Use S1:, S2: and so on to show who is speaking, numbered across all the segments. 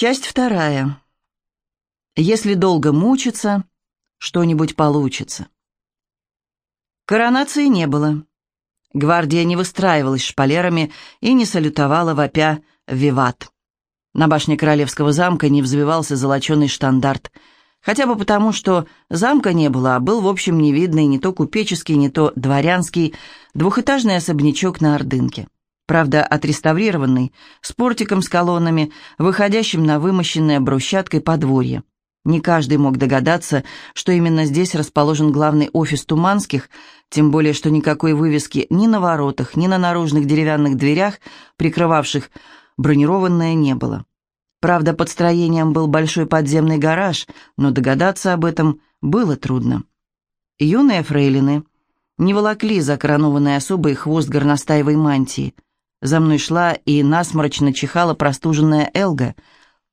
S1: Часть вторая. Если долго мучиться, что-нибудь получится. Коронации не было. Гвардия не выстраивалась шпалерами и не салютовала вопя «Виват». На башне королевского замка не взвивался золоченый штандарт, хотя бы потому, что замка не было, а был, в общем, невидный не то купеческий, не то дворянский двухэтажный особнячок на Ордынке правда отреставрированный, с портиком с колоннами, выходящим на вымощенное брусчаткой подворье. Не каждый мог догадаться, что именно здесь расположен главный офис Туманских, тем более что никакой вывески ни на воротах, ни на наружных деревянных дверях, прикрывавших бронированное, не было. Правда, под строением был большой подземный гараж, но догадаться об этом было трудно. Юные фрейлины не волокли за коронованной особой хвост горностаевой мантии – за мной шла и насморочно чихала простуженная Элга.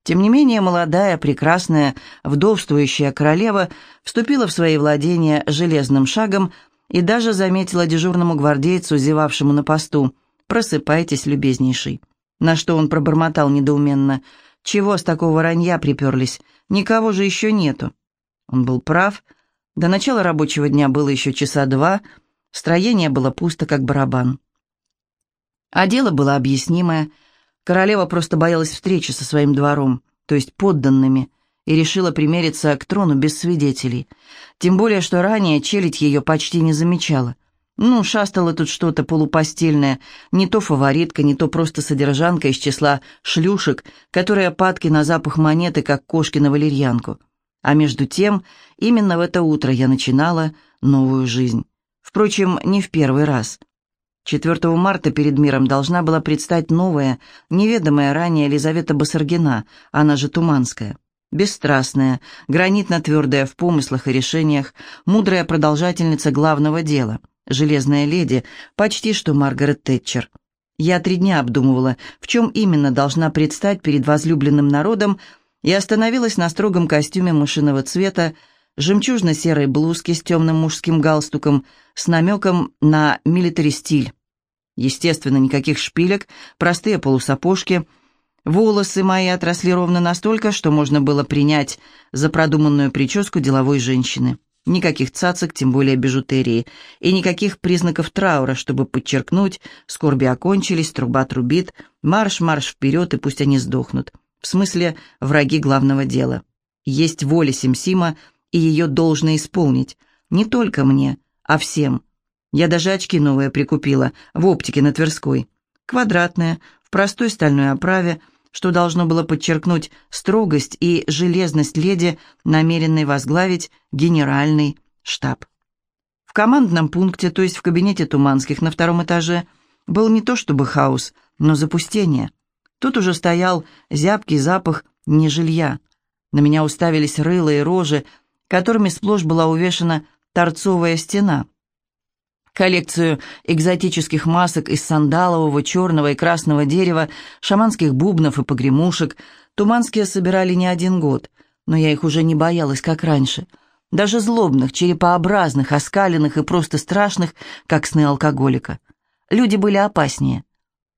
S1: Тем не менее, молодая, прекрасная, вдовствующая королева вступила в свои владения железным шагом и даже заметила дежурному гвардейцу, зевавшему на посту, «Просыпайтесь, любезнейший». На что он пробормотал недоуменно, «Чего с такого ранья приперлись? Никого же еще нету». Он был прав. До начала рабочего дня было еще часа два, строение было пусто, как барабан. А дело было объяснимое. Королева просто боялась встречи со своим двором, то есть подданными, и решила примериться к трону без свидетелей. Тем более, что ранее челядь ее почти не замечала. Ну, шастала тут что-то полупостельное, не то фаворитка, не то просто содержанка из числа шлюшек, которые падки на запах монеты, как кошки на валерьянку. А между тем, именно в это утро я начинала новую жизнь. Впрочем, не в первый раз. 4 марта перед миром должна была предстать новая, неведомая ранее Елизавета Басаргина, она же Туманская. Бесстрастная, гранитно-твердая в помыслах и решениях, мудрая продолжательница главного дела, железная леди, почти что Маргарет Тэтчер. Я три дня обдумывала, в чем именно должна предстать перед возлюбленным народом, и остановилась на строгом костюме мышиного цвета, жемчужно-серой блузке с темным мужским галстуком, с намеком на милитари-стиль. Естественно, никаких шпилек, простые полусапожки. Волосы мои отросли ровно настолько, что можно было принять за продуманную прическу деловой женщины. Никаких цацок, тем более бижутерии, и никаких признаков траура, чтобы подчеркнуть, скорби окончились, труба трубит, марш-марш вперед, и пусть они сдохнут. В смысле, враги главного дела. Есть воля Симсима, и ее должно исполнить. Не только мне, а всем. Я даже очки новые прикупила в оптике на Тверской. Квадратные, в простой стальной оправе, что должно было подчеркнуть строгость и железность леди, намеренной возглавить генеральный штаб. В командном пункте, то есть в кабинете Туманских на втором этаже, был не то чтобы хаос, но запустение. Тут уже стоял зябкий запах нежилья. На меня уставились рыло и рожи, которыми сплошь была увешана торцовая стена. Коллекцию экзотических масок из сандалового, черного и красного дерева, шаманских бубнов и погремушек туманские собирали не один год, но я их уже не боялась, как раньше. Даже злобных, черепообразных, оскаленных и просто страшных, как сны алкоголика. Люди были опаснее.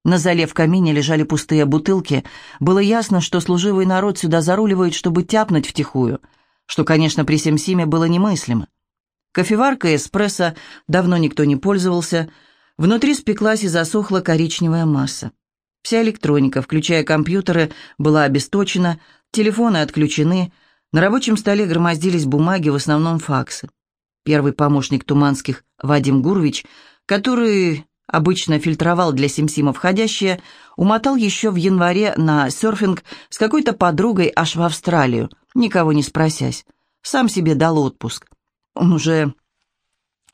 S1: На зале в камине лежали пустые бутылки. Было ясно, что служивый народ сюда заруливает, чтобы тяпнуть втихую, что, конечно, при Семсиме было немыслимо. Кофеварка эспрессо давно никто не пользовался. Внутри спеклась и засохла коричневая масса. Вся электроника, включая компьютеры, была обесточена, телефоны отключены, на рабочем столе громоздились бумаги, в основном факсы. Первый помощник Туманских, Вадим Гурович, который обычно фильтровал для Симсима входящее, умотал еще в январе на серфинг с какой-то подругой аж в Австралию, никого не спросясь. Сам себе дал отпуск. Он уже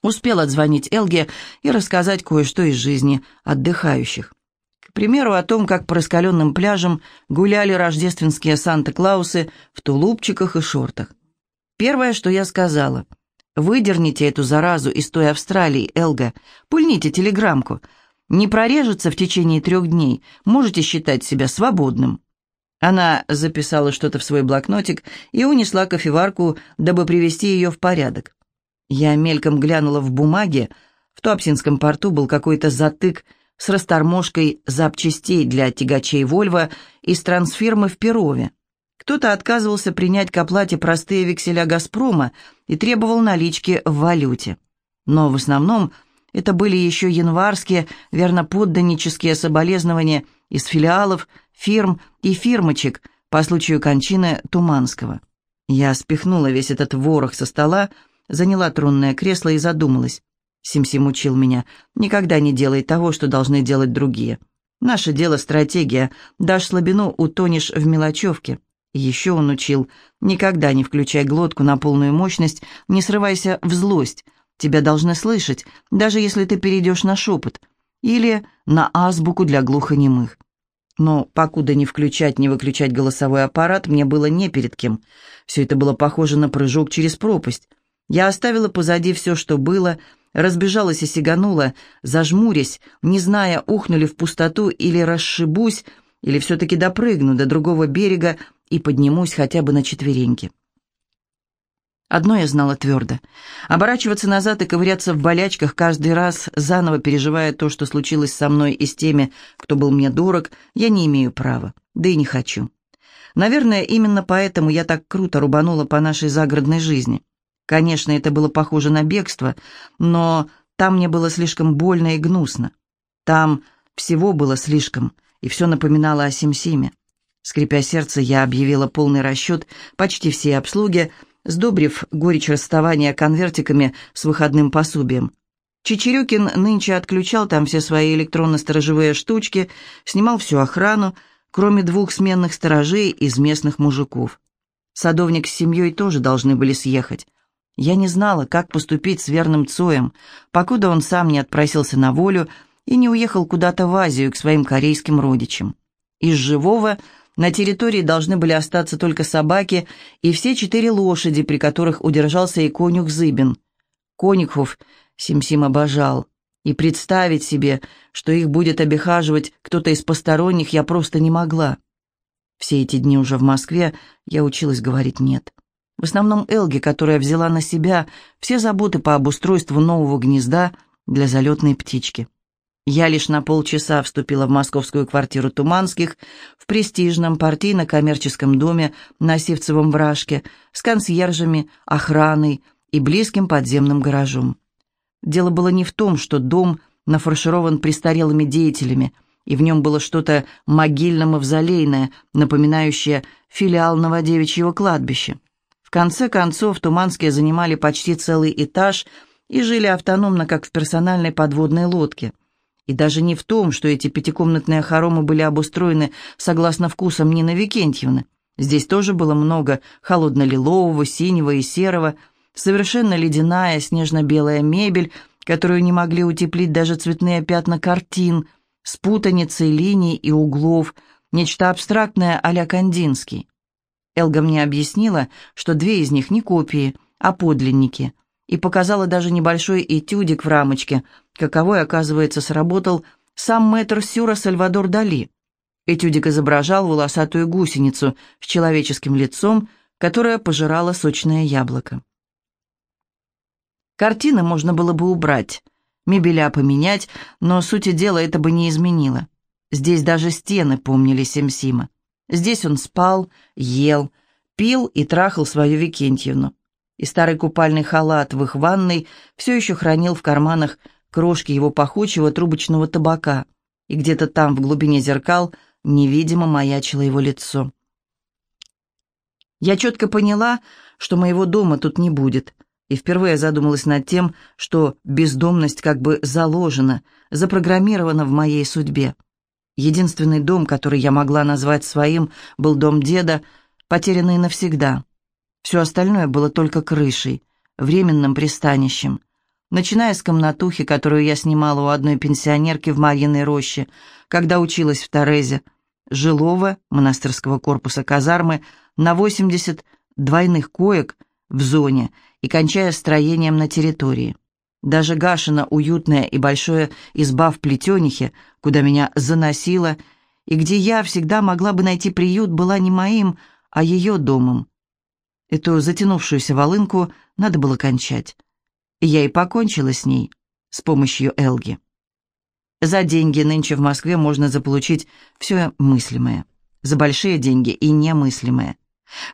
S1: успел отзвонить Элге и рассказать кое-что из жизни отдыхающих. К примеру, о том, как по раскаленным пляжам гуляли рождественские Санта-Клаусы в тулупчиках и шортах. Первое, что я сказала, «Выдерните эту заразу из той Австралии, Элга, пульните телеграммку. Не прорежется в течение трех дней, можете считать себя свободным». Она записала что-то в свой блокнотик и унесла кофеварку, дабы привести ее в порядок. Я мельком глянула в бумаге. В Туапсинском порту был какой-то затык с расторможкой запчастей для тягачей «Вольво» из трансфирмы в Перове. Кто-то отказывался принять к оплате простые векселя «Газпрома» и требовал налички в валюте. Но в основном это были еще январские верноподданнические соболезнования из филиалов, фирм и фирмочек по случаю кончины Туманского. Я спихнула весь этот ворох со стола, заняла тронное кресло и задумалась. Симсим учил меня, никогда не делай того, что должны делать другие. Наше дело — стратегия. Дашь слабину, утонешь в мелочевке. Еще он учил, никогда не включай глотку на полную мощность, не срывайся в злость. Тебя должны слышать, даже если ты перейдешь на шепот. Или на азбуку для глухонемых. Но покуда не включать, не выключать голосовой аппарат, мне было не перед кем. Все это было похоже на прыжок через пропасть. Я оставила позади все, что было, — разбежалась и сиганула, зажмурясь, не зная, ухнули в пустоту или расшибусь, или все-таки допрыгну до другого берега и поднимусь хотя бы на четвереньки. Одно я знала твердо. Оборачиваться назад и ковыряться в болячках, каждый раз заново переживая то, что случилось со мной и с теми, кто был мне дорог, я не имею права, да и не хочу. Наверное, именно поэтому я так круто рубанула по нашей загородной жизни. Конечно, это было похоже на бегство, но там мне было слишком больно и гнусно. Там всего было слишком, и все напоминало о Симсиме. Скрипя сердце, я объявила полный расчет почти всей обслуги, сдобрив горечь расставания конвертиками с выходным пособием. Чечерюкин нынче отключал там все свои электронно-сторожевые штучки, снимал всю охрану, кроме двух сменных сторожей из местных мужиков. Садовник с семьей тоже должны были съехать. Я не знала, как поступить с верным Цоем, покуда он сам не отпросился на волю и не уехал куда-то в Азию к своим корейским родичам. Из живого на территории должны были остаться только собаки и все четыре лошади, при которых удержался и конюх Зыбин. Конюхов Сим-Сим обожал, и представить себе, что их будет обихаживать кто-то из посторонних, я просто не могла. Все эти дни уже в Москве я училась говорить «нет». В основном Элги, которая взяла на себя все заботы по обустройству нового гнезда для залетной птички. Я лишь на полчаса вступила в московскую квартиру Туманских в престижном партийно-коммерческом доме на Сивцевом вражке с консьержами, охраной и близким подземным гаражом. Дело было не в том, что дом нафарширован престарелыми деятелями, и в нем было что-то могильно-мавзолейное, напоминающее филиал Новодевичьего кладбища конце концов, Туманские занимали почти целый этаж и жили автономно, как в персональной подводной лодке. И даже не в том, что эти пятикомнатные хоромы были обустроены согласно вкусам Нины Викентьевны. Здесь тоже было много холодно-лилового, синего и серого, совершенно ледяная снежно-белая мебель, которую не могли утеплить даже цветные пятна картин, с путаницей линий и углов, нечто абстрактное а-ля Кандинский. Элга мне объяснила, что две из них не копии, а подлинники, и показала даже небольшой этюдик в рамочке, каковой, оказывается, сработал сам мэтр Сюра Сальвадор Дали. Этюдик изображал волосатую гусеницу с человеческим лицом, которая пожирала сочное яблоко. Картины можно было бы убрать, мебеля поменять, но сути дела это бы не изменило. Здесь даже стены помнили Симсима. Здесь он спал, ел, пил и трахал свою Викентьевну. И старый купальный халат в их ванной все еще хранил в карманах крошки его пахучего трубочного табака, и где-то там, в глубине зеркал, невидимо маячило его лицо. Я четко поняла, что моего дома тут не будет, и впервые задумалась над тем, что бездомность как бы заложена, запрограммирована в моей судьбе. Единственный дом, который я могла назвать своим, был дом деда, потерянный навсегда. Все остальное было только крышей, временным пристанищем. Начиная с комнатухи, которую я снимала у одной пенсионерки в Марьиной роще, когда училась в Торезе, жилого монастырского корпуса казармы на 80 двойных коек в зоне и кончая строением на территории. Даже Гашина уютная и большое изба в плетенихе, куда меня заносило, и где я всегда могла бы найти приют, была не моим, а ее домом. Эту затянувшуюся волынку надо было кончать. Я и покончила с ней, с помощью Элги. За деньги нынче в Москве можно заполучить все мыслимое. За большие деньги и немыслимое.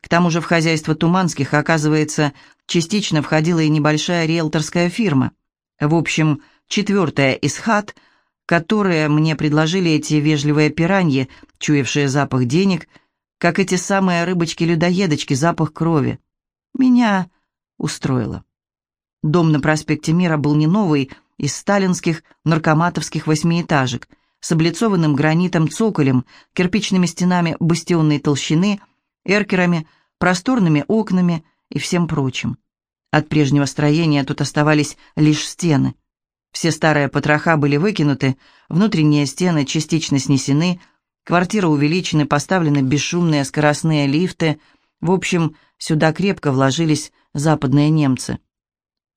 S1: К тому же в хозяйство Туманских, оказывается, частично входила и небольшая риэлторская фирма. В общем, четвертая из хат, которые мне предложили эти вежливые пираньи, чуявшие запах денег, как эти самые рыбочки-людоедочки, запах крови. Меня устроило. Дом на проспекте Мира был не новый, из сталинских наркоматовских восьмиэтажек, с облицованным гранитом цоколем, кирпичными стенами бастионной толщины, эркерами, просторными окнами и всем прочим. От прежнего строения тут оставались лишь стены. Все старые потроха были выкинуты, внутренние стены частично снесены, квартиры увеличены, поставлены бесшумные скоростные лифты. В общем, сюда крепко вложились западные немцы.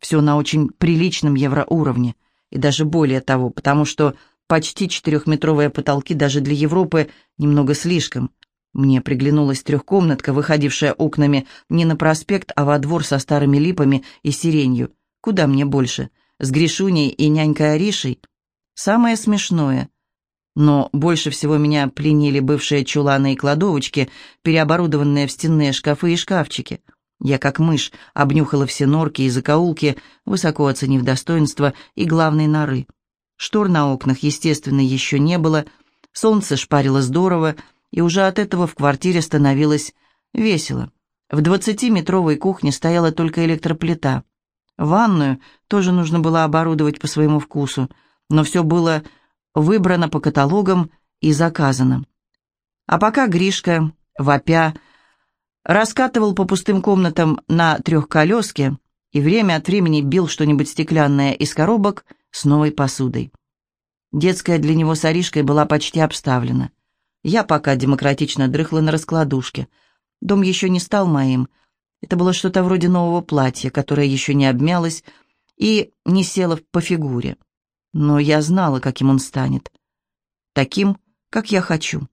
S1: Все на очень приличном евроуровне, и даже более того, потому что почти четырехметровые потолки даже для Европы немного слишком. Мне приглянулась трехкомнатка, выходившая окнами не на проспект, а во двор со старыми липами и сиренью. Куда мне больше? С Гришуней и нянькой Аришей? Самое смешное. Но больше всего меня пленили бывшие чуланы и кладовочки, переоборудованные в стенные шкафы и шкафчики. Я, как мышь, обнюхала все норки и закоулки, высоко оценив достоинство и главной норы. Штор на окнах, естественно, еще не было, солнце шпарило здорово, и уже от этого в квартире становилось весело. В двадцатиметровой кухне стояла только электроплита. Ванную тоже нужно было оборудовать по своему вкусу, но все было выбрано по каталогам и заказано. А пока Гришка, вопя, раскатывал по пустым комнатам на трехколеске и время от времени бил что-нибудь стеклянное из коробок с новой посудой. Детская для него с Аришкой была почти обставлена. Я пока демократично дрыхла на раскладушке. Дом еще не стал моим. Это было что-то вроде нового платья, которое еще не обмялось и не село по фигуре. Но я знала, каким он станет. Таким, как я хочу.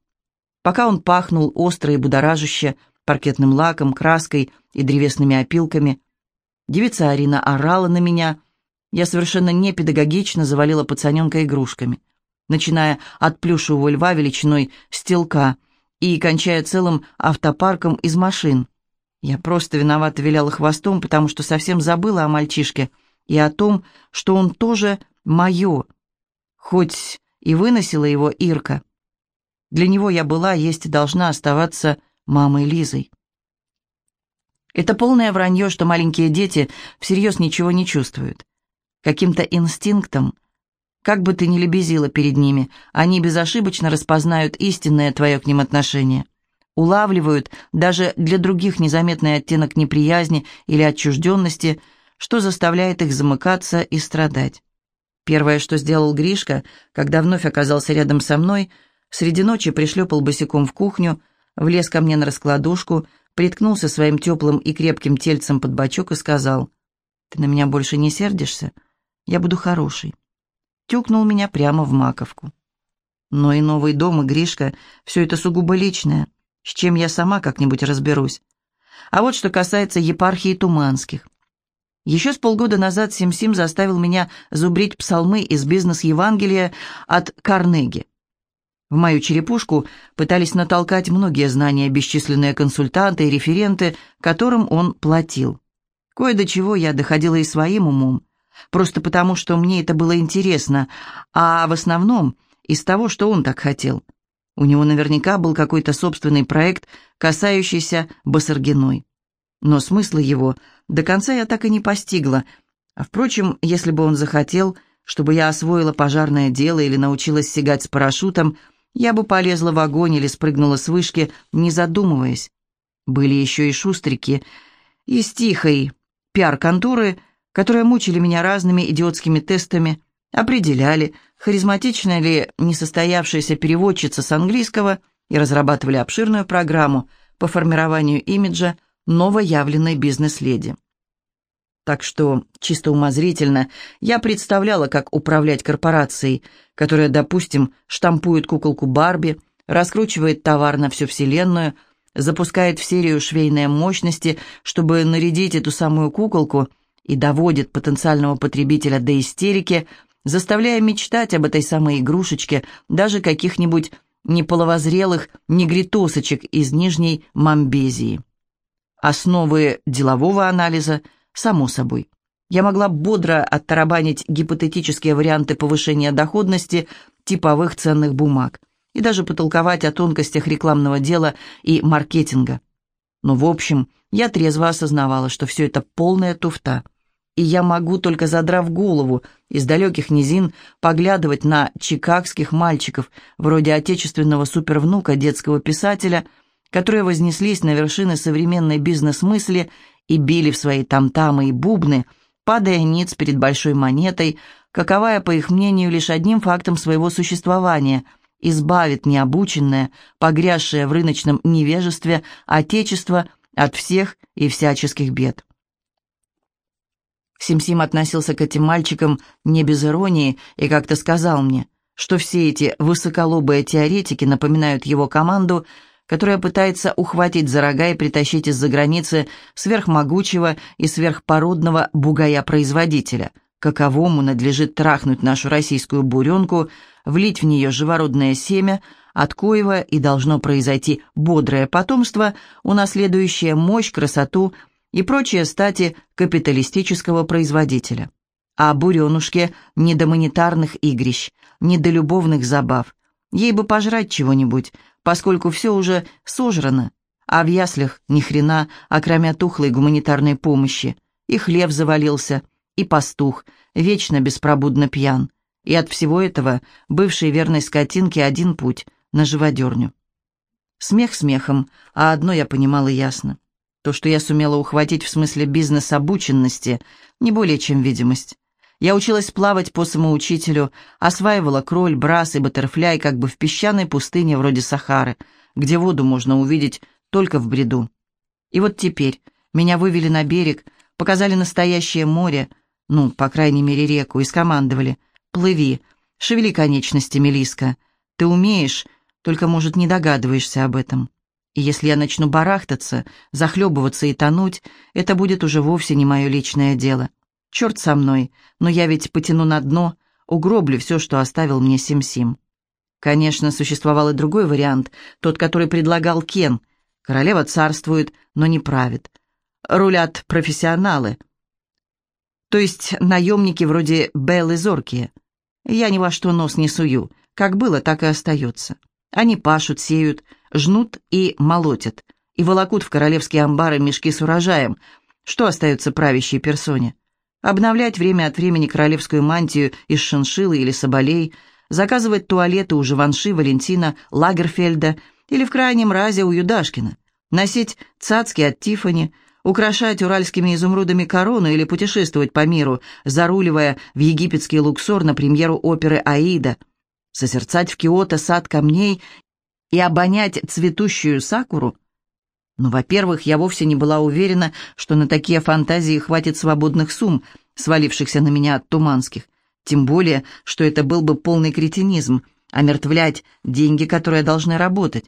S1: Пока он пахнул остро и будоражуще, паркетным лаком, краской и древесными опилками. Девица Арина орала на меня. Я совершенно непедагогично завалила пацаненка игрушками, начиная от плюшевого льва величиной стелка и кончая целым автопарком из машин. Я просто виновато виляла хвостом, потому что совсем забыла о мальчишке и о том, что он тоже мое, хоть и выносила его Ирка. Для него я была, есть и должна оставаться мамой Лизой. Это полное вранье, что маленькие дети всерьез ничего не чувствуют. Каким-то инстинктом, как бы ты ни лебезила перед ними, они безошибочно распознают истинное твое к ним отношение. Улавливают даже для других незаметный оттенок неприязни или отчужденности, что заставляет их замыкаться и страдать. Первое, что сделал Гришка, когда вновь оказался рядом со мной, среди ночи пришлепал босиком в кухню, влез ко мне на раскладушку, приткнулся своим теплым и крепким тельцем под бочок и сказал, «Ты на меня больше не сердишься? Я буду хороший». Тюкнул меня прямо в маковку. Но и новый дом, и Гришка — все это сугубо личное, с чем я сама как-нибудь разберусь. А вот что касается епархии Туманских. Еще с полгода назад Сим-Сим заставил меня зубрить псалмы из бизнес-евангелия от Карнеги. В мою черепушку пытались натолкать многие знания бесчисленные консультанты и референты, которым он платил. Кое до чего я доходила и своим умом, просто потому, что мне это было интересно, а в основном из того, что он так хотел. У него наверняка был какой-то собственный проект, касающийся Басаргиной. Но смысла его до конца я так и не постигла. А впрочем, если бы он захотел, чтобы я освоила пожарное дело или научилась сигать с парашютом – я бы полезла в огонь или спрыгнула с вышки, не задумываясь. Были еще и шустрики из тихой пиар-конторы, которые мучили меня разными идиотскими тестами, определяли, харизматична ли несостоявшаяся переводчица с английского и разрабатывали обширную программу по формированию имиджа новоявленной бизнес-леди. Так что, чисто умозрительно, я представляла, как управлять корпорацией, которая, допустим, штампует куколку Барби, раскручивает товар на всю вселенную, запускает в серию швейные мощности, чтобы нарядить эту самую куколку и доводит потенциального потребителя до истерики, заставляя мечтать об этой самой игрушечке даже каких-нибудь неполовозрелых негритосочек из Нижней Мамбезии. Основы делового анализа, само собой. Я могла бодро оттарабанить гипотетические варианты повышения доходности типовых ценных бумаг и даже потолковать о тонкостях рекламного дела и маркетинга. Но, в общем, я трезво осознавала, что все это полная туфта. И я могу, только задрав голову, из далеких низин поглядывать на чикагских мальчиков, вроде отечественного супервнука детского писателя, которые вознеслись на вершины современной бизнес-мысли и били в свои тамтамы и бубны – падая ниц перед большой монетой, каковая, по их мнению, лишь одним фактом своего существования избавит необученное, погрязшее в рыночном невежестве Отечество от всех и всяческих бед. Симсим -Сим относился к этим мальчикам не без иронии и как-то сказал мне, что все эти высоколобые теоретики напоминают его команду – которая пытается ухватить за рога и притащить из-за границы сверхмогучего и сверхпородного бугая-производителя, каковому надлежит трахнуть нашу российскую буренку, влить в нее живородное семя, от коего и должно произойти бодрое потомство, унаследующее мощь, красоту и прочие стати капиталистического производителя. А буренушке не до монетарных игрищ, не до любовных забав. Ей бы пожрать чего-нибудь, поскольку все уже сожрано, а в яслях ни хрена, окромя тухлой гуманитарной помощи. И хлеб завалился, и пастух, вечно беспробудно пьян. И от всего этого бывшей верной скотинке один путь — на живодерню. Смех смехом, а одно я понимала ясно. То, что я сумела ухватить в смысле бизнес-обученности, не более чем видимость. Я училась плавать по самоучителю, осваивала кроль, брас и баттерфляй как бы в песчаной пустыне вроде Сахары, где воду можно увидеть только в бреду. И вот теперь меня вывели на берег, показали настоящее море, ну, по крайней мере, реку, и скомандовали «Плыви, шевели конечностями, Лиска. Ты умеешь, только, может, не догадываешься об этом. И если я начну барахтаться, захлебываться и тонуть, это будет уже вовсе не мое личное дело». Черт со мной, но я ведь потяну на дно, угроблю все, что оставил мне Сим-Сим. Конечно, существовал и другой вариант, тот, который предлагал Кен. Королева царствует, но не правит. Рулят профессионалы. То есть наемники вроде Беллы Зоркие. Я ни во что нос не сую. Как было, так и остается. Они пашут, сеют, жнут и молотят, и волокут в королевские амбары мешки с урожаем. Что остается правящей персоне? Обновлять время от времени королевскую мантию из шиншиллы или соболей, заказывать туалеты у Живанши, Валентина, Лагерфельда или в крайнем разе у Юдашкина, носить цацки от Тифани, украшать уральскими изумрудами корону или путешествовать по миру, заруливая в египетский Луксор на премьеру оперы «Аида», созерцать в Киото сад камней и обонять цветущую сакуру – но, во-первых, я вовсе не была уверена, что на такие фантазии хватит свободных сумм, свалившихся на меня от туманских. Тем более, что это был бы полный кретинизм, омертвлять деньги, которые должны работать.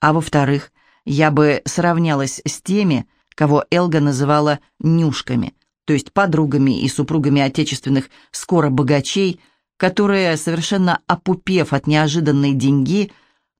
S1: А во-вторых, я бы сравнялась с теми, кого Элга называла «нюшками», то есть подругами и супругами отечественных скоро богачей, которые, совершенно опупев от неожиданной деньги,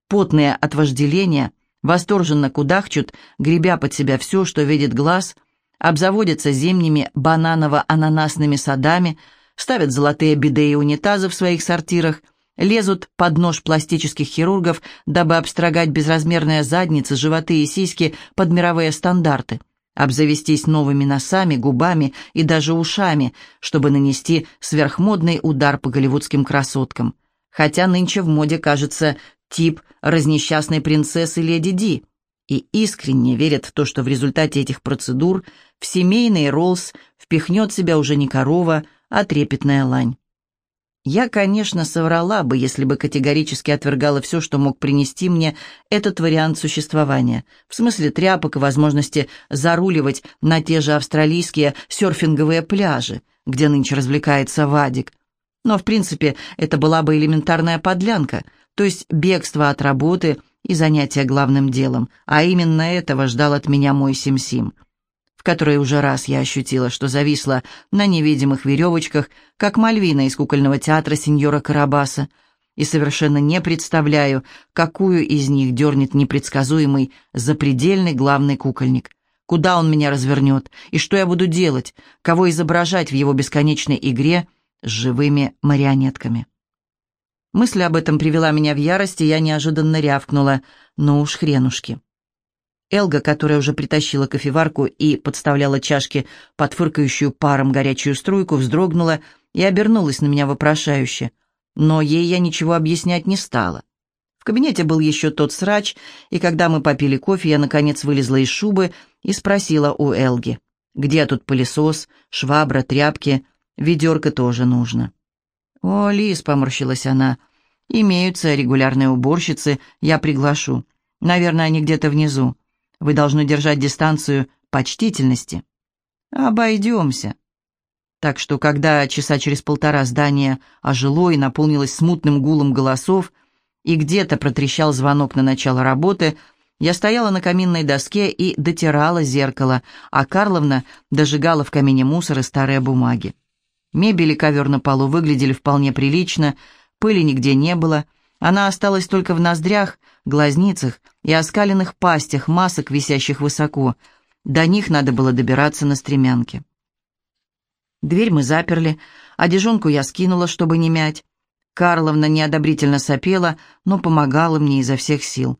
S1: потные от вожделения – восторженно кудахчут, гребя под себя все, что видит глаз, обзаводятся зимними бананово-ананасными садами, ставят золотые биде и унитазы в своих сортирах, лезут под нож пластических хирургов, дабы обстрогать безразмерные задницы, животы и сиськи под мировые стандарты, обзавестись новыми носами, губами и даже ушами, чтобы нанести сверхмодный удар по голливудским красоткам. Хотя нынче в моде, кажется, тип разнесчастной принцессы Леди Ди и искренне верят в то, что в результате этих процедур в семейный Роллс впихнет себя уже не корова, а трепетная лань. Я, конечно, соврала бы, если бы категорически отвергала все, что мог принести мне этот вариант существования, в смысле тряпок и возможности заруливать на те же австралийские серфинговые пляжи, где нынче развлекается Вадик. Но, в принципе, это была бы элементарная подлянка — то есть бегство от работы и занятия главным делом, а именно этого ждал от меня мой Сим-Сим, в которой уже раз я ощутила, что зависла на невидимых веревочках, как Мальвина из кукольного театра сеньора Карабаса, и совершенно не представляю, какую из них дернет непредсказуемый запредельный главный кукольник, Куда он меня развернет? И что я буду делать? Кого изображать в его бесконечной игре живыми марионетками? Мысль об этом привела меня в ярость, и я неожиданно рявкнула. Ну уж хренушки. Элга, которая уже притащила кофеварку и подставляла чашки под фыркающую паром горячую струйку, вздрогнула и обернулась на меня вопрошающе. Но ей я ничего объяснять не стала. В кабинете был еще тот срач, и когда мы попили кофе, я, наконец, вылезла из шубы и спросила у Элги, где тут пылесос, швабра, тряпки, ведерко тоже нужно. «О, Лис», — поморщилась она, — «имеются регулярные уборщицы, я приглашу. Наверное, они где-то внизу. Вы должны держать дистанцию почтительности». «Обойдемся». Так что, когда часа через полтора здание ожило и наполнилось смутным гулом голосов, и где-то протрещал звонок на начало работы — я стояла на каминной доске и дотирала зеркало, а Карловна дожигала в камине мусор и старые бумаги. Мебель и ковер на полу выглядели вполне прилично, пыли нигде не было, она осталась только в ноздрях, глазницах и оскаленных пастях масок, висящих высоко. До них надо было добираться на стремянке. Дверь мы заперли, одежонку я скинула, чтобы не мять. Карловна неодобрительно сопела, но помогала мне изо всех сил.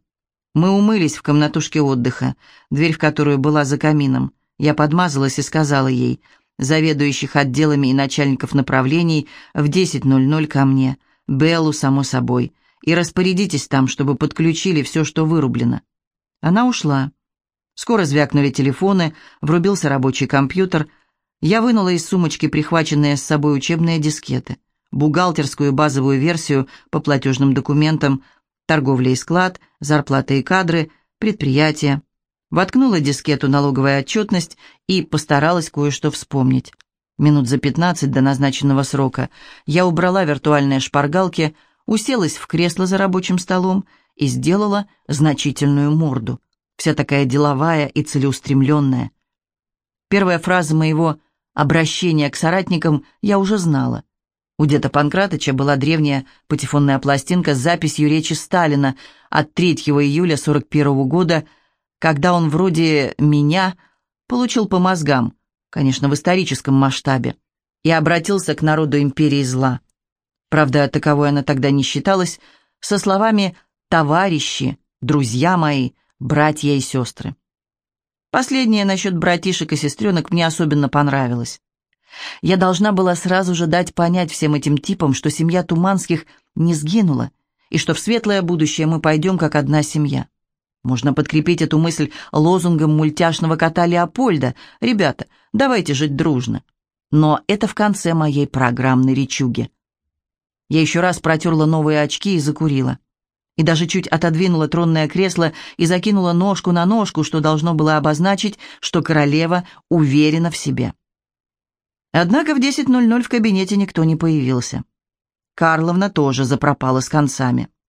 S1: Мы умылись в комнатушке отдыха, дверь в которую была за камином. Я подмазалась и сказала ей, заведующих отделами и начальников направлений, в 10.00 ко мне, Беллу, само собой, и распорядитесь там, чтобы подключили все, что вырублено. Она ушла. Скоро звякнули телефоны, врубился рабочий компьютер. Я вынула из сумочки прихваченные с собой учебные дискеты, бухгалтерскую базовую версию по платежным документам, торговля и склад, зарплата и кадры, предприятия. Воткнула дискету налоговая отчетность и постаралась кое-что вспомнить. Минут за пятнадцать до назначенного срока я убрала виртуальные шпаргалки, уселась в кресло за рабочим столом и сделала значительную морду, вся такая деловая и целеустремленная. Первая фраза моего обращения к соратникам я уже знала — у деда Панкратыча была древняя патефонная пластинка с записью речи Сталина от 3 июля 41 года, когда он вроде меня получил по мозгам, конечно, в историческом масштабе, и обратился к народу империи зла. Правда, таковой она тогда не считалась, со словами «товарищи», «друзья мои», «братья и сестры». Последнее насчет братишек и сестренок мне особенно понравилось. Я должна была сразу же дать понять всем этим типам, что семья Туманских не сгинула, и что в светлое будущее мы пойдем как одна семья. Можно подкрепить эту мысль лозунгом мультяшного кота Леопольда «Ребята, давайте жить дружно». Но это в конце моей программной речуги. Я еще раз протерла новые очки и закурила. И даже чуть отодвинула тронное кресло и закинула ножку на ножку, что должно было обозначить, что королева уверена в себе. Однако в 10.00 в кабинете никто не появился. Карловна тоже запропала с концами.